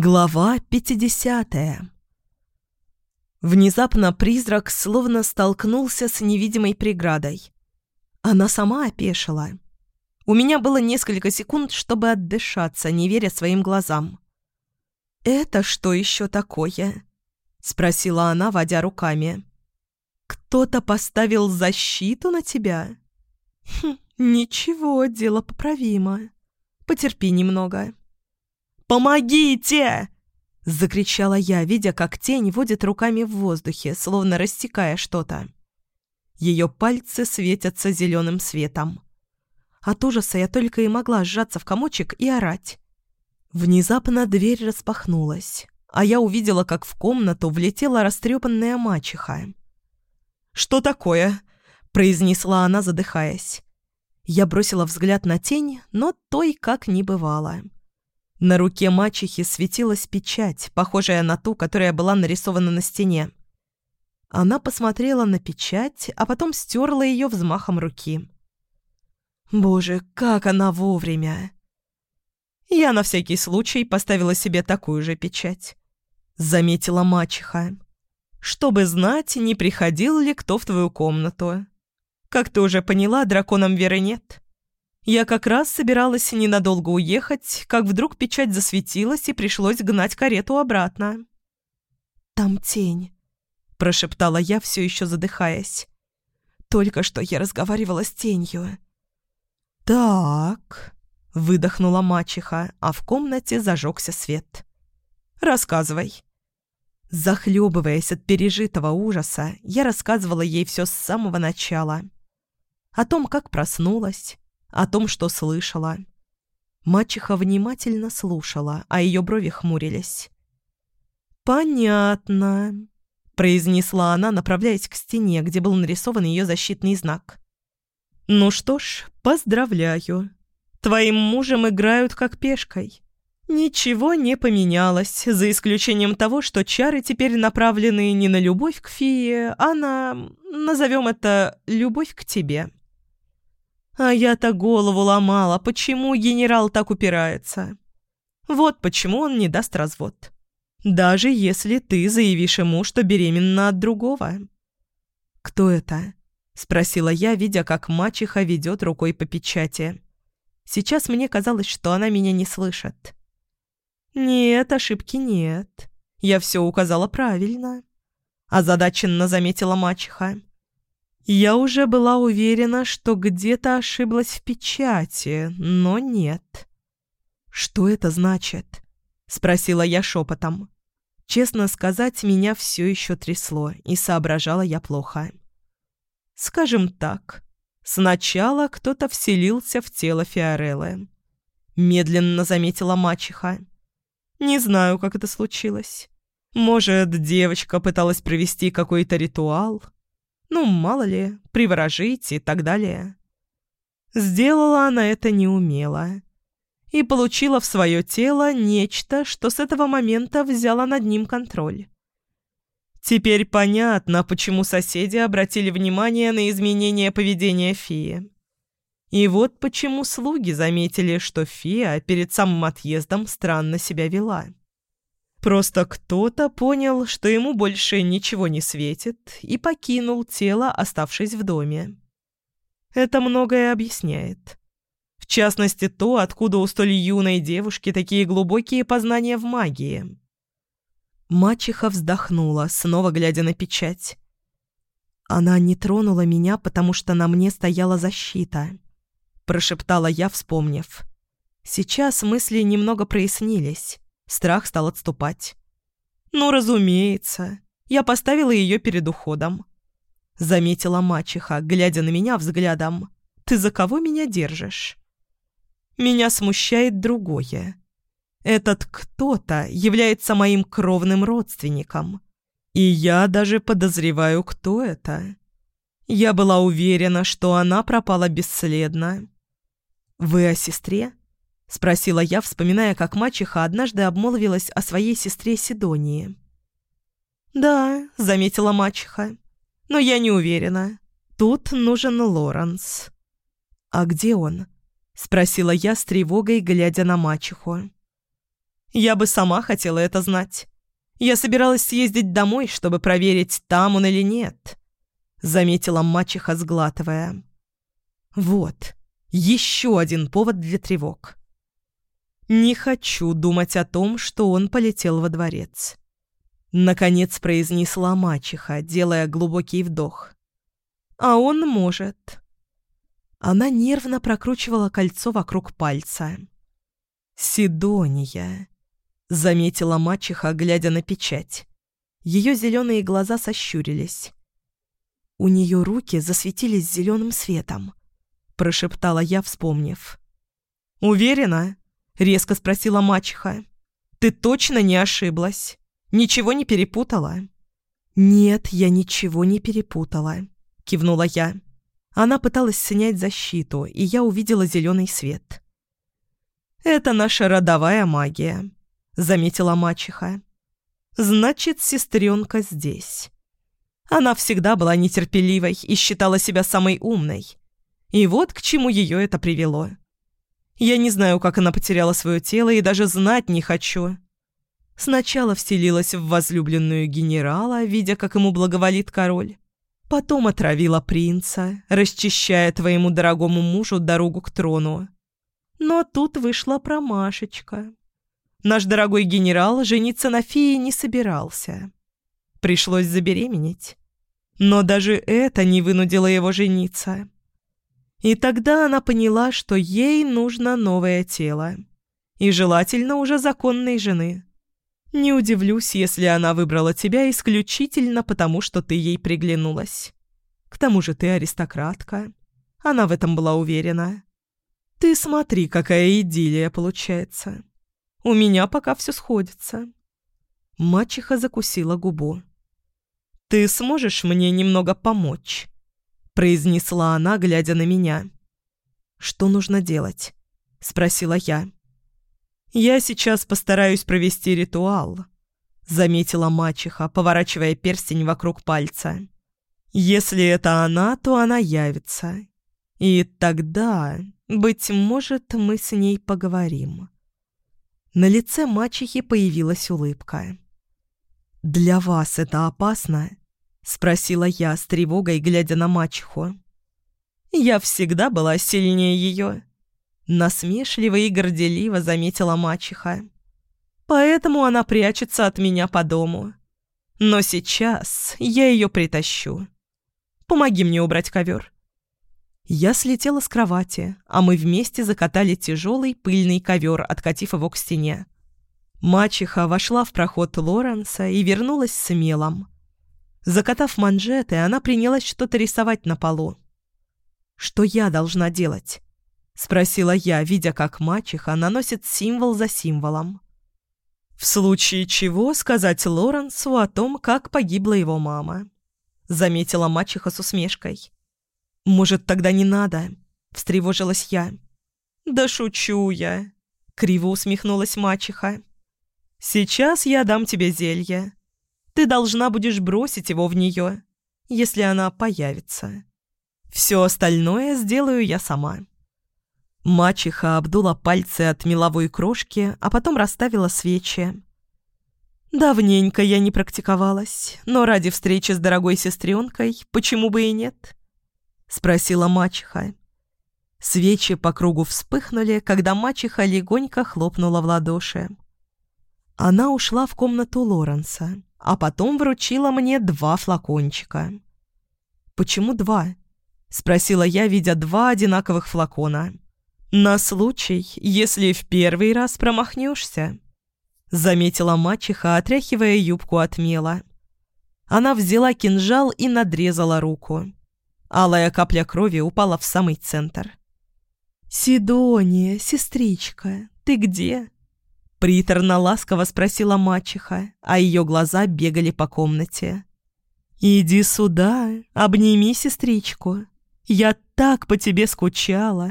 Глава 50 Внезапно призрак словно столкнулся с невидимой преградой. Она сама опешила. У меня было несколько секунд, чтобы отдышаться, не веря своим глазам. «Это что еще такое?» — спросила она, водя руками. «Кто-то поставил защиту на тебя?» «Хм, ничего, дело поправимо. Потерпи немного». «Помогите!» — закричала я, видя, как тень водит руками в воздухе, словно растекая что-то. Ее пальцы светятся зеленым светом. От ужаса я только и могла сжаться в комочек и орать. Внезапно дверь распахнулась, а я увидела, как в комнату влетела растрепанная мачеха. «Что такое?» — произнесла она, задыхаясь. Я бросила взгляд на тень, но той как не бывало. На руке мачехи светилась печать, похожая на ту, которая была нарисована на стене. Она посмотрела на печать, а потом стерла ее взмахом руки. Боже, как она вовремя! Я на всякий случай поставила себе такую же печать. Заметила мачеха. Чтобы знать, не приходил ли кто в твою комнату. Как ты уже поняла, драконам веры нет. Я как раз собиралась ненадолго уехать, как вдруг печать засветилась и пришлось гнать карету обратно. «Там тень», — прошептала я, все еще задыхаясь. «Только что я разговаривала с тенью». «Так», — выдохнула мачеха, а в комнате зажегся свет. «Рассказывай». Захлебываясь от пережитого ужаса, я рассказывала ей все с самого начала. О том, как проснулась, о том, что слышала. Мачеха внимательно слушала, а ее брови хмурились. «Понятно», — произнесла она, направляясь к стене, где был нарисован ее защитный знак. «Ну что ж, поздравляю. Твоим мужем играют как пешкой. Ничего не поменялось, за исключением того, что чары теперь направлены не на любовь к фее, а на, назовем это, любовь к тебе». А я-то голову ломала, почему генерал так упирается. Вот почему он не даст развод. Даже если ты заявишь ему, что беременна от другого. «Кто это?» — спросила я, видя, как мачеха ведет рукой по печати. Сейчас мне казалось, что она меня не слышит. «Нет, ошибки нет. Я все указала правильно», — озадаченно заметила мачеха. Я уже была уверена, что где-то ошиблась в печати, но нет. «Что это значит?» — спросила я шепотом. Честно сказать, меня все еще трясло, и соображала я плохо. Скажем так, сначала кто-то вселился в тело Фиореллы. Медленно заметила мачеха. Не знаю, как это случилось. Может, девочка пыталась провести какой-то ритуал, ну, мало ли, приворожить и так далее. Сделала она это неумело. И получила в свое тело нечто, что с этого момента взяло над ним контроль. Теперь понятно, почему соседи обратили внимание на изменение поведения феи. И вот почему слуги заметили, что фея перед самым отъездом странно себя вела. Просто кто-то понял, что ему больше ничего не светит, и покинул тело, оставшись в доме. Это многое объясняет. В частности, то, откуда у столь юной девушки такие глубокие познания в магии. Мачеха вздохнула, снова глядя на печать. «Она не тронула меня, потому что на мне стояла защита», – прошептала я, вспомнив. Сейчас мысли немного прояснились. Страх стал отступать. «Ну, разумеется. Я поставила ее перед уходом». Заметила мачеха, глядя на меня взглядом. «Ты за кого меня держишь?» «Меня смущает другое. Этот кто-то является моим кровным родственником. И я даже подозреваю, кто это. Я была уверена, что она пропала бесследно». «Вы о сестре?» — спросила я, вспоминая, как мачеха однажды обмолвилась о своей сестре Сидонии. «Да», — заметила мачеха, — «но я не уверена. Тут нужен Лоренс». «А где он?» — спросила я с тревогой, глядя на мачеху. Я бы сама хотела это знать. Я собиралась съездить домой, чтобы проверить, там он или нет», — заметила мачеха, сглатывая. «Вот, еще один повод для тревог. Не хочу думать о том, что он полетел во дворец». Наконец произнесла мачеха, делая глубокий вдох. «А он может». Она нервно прокручивала кольцо вокруг пальца. «Сидония», — заметила мачеха, глядя на печать. Ее зеленые глаза сощурились. У нее руки засветились зеленым светом, прошептала я, вспомнив. «Уверена?» — резко спросила мачеха. «Ты точно не ошиблась?» Ничего не перепутала?» «Нет, я ничего не перепутала», — кивнула я. Она пыталась снять защиту, и я увидела зеленый свет. «Это наша родовая магия», — заметила мачеха. «Значит, сестренка здесь». Она всегда была нетерпеливой и считала себя самой умной. И вот к чему ее это привело. Я не знаю, как она потеряла свое тело, и даже знать не хочу. Сначала вселилась в возлюбленную генерала, видя, как ему благоволит король. Потом отравила принца, расчищая твоему дорогому мужу дорогу к трону. Но тут вышла промашечка. Наш дорогой генерал жениться на фее не собирался. Пришлось забеременеть. Но даже это не вынудило его жениться. И тогда она поняла, что ей нужно новое тело. И желательно уже законной жены. Не удивлюсь, если она выбрала тебя исключительно потому, что ты ей приглянулась. К тому же ты аристократка. Она в этом была уверена. Ты смотри, какая идиллия получается. У меня пока все сходится. Мачеха закусила губу. «Ты сможешь мне немного помочь?» Произнесла она, глядя на меня. «Что нужно делать?» — спросила я. «Я сейчас постараюсь провести ритуал», — заметила мачеха, поворачивая перстень вокруг пальца. «Если это она, то она явится. И тогда, быть может, мы с ней поговорим». На лице мачехи появилась улыбка. «Для вас это опасно?» — спросила я с тревогой, глядя на мачеху. «Я всегда была сильнее ее», Насмешливо и горделиво заметила мачеха. Поэтому она прячется от меня по дому. Но сейчас я ее притащу. Помоги мне убрать ковер. Я слетела с кровати, а мы вместе закатали тяжелый пыльный ковер, откатив его к стене. Мачеха вошла в проход Лоренса и вернулась с мелом. Закатав манжеты, она принялась что-то рисовать на полу. Что я должна делать? — спросила я, видя, как мачеха наносит символ за символом. В случае чего сказать Лоренсу о том, как погибла его мама. Заметила мачеха с усмешкой. «Может, тогда не надо?» — встревожилась я. «Да шучу я!» — криво усмехнулась мачеха. «Сейчас я дам тебе зелье. Ты должна будешь бросить его в нее, если она появится. Все остальное сделаю я сама». Мачеха обдула пальцы от меловой крошки, а потом расставила свечи. «Давненько я не практиковалась, но ради встречи с дорогой сестренкой почему бы и нет?» — спросила мачеха. Свечи по кругу вспыхнули, когда мачеха легонько хлопнула в ладоши. Она ушла в комнату Лоренса, а потом вручила мне два флакончика. «Почему два?» — спросила я, видя два одинаковых флакона. «На случай, если в первый раз промахнешься», — заметила мачеха, отряхивая юбку от мела. Она взяла кинжал и надрезала руку. Алая капля крови упала в самый центр. «Сидония, сестричка, ты где?» Приторно-ласково спросила мачеха, а ее глаза бегали по комнате. «Иди сюда, обними сестричку. Я так по тебе скучала,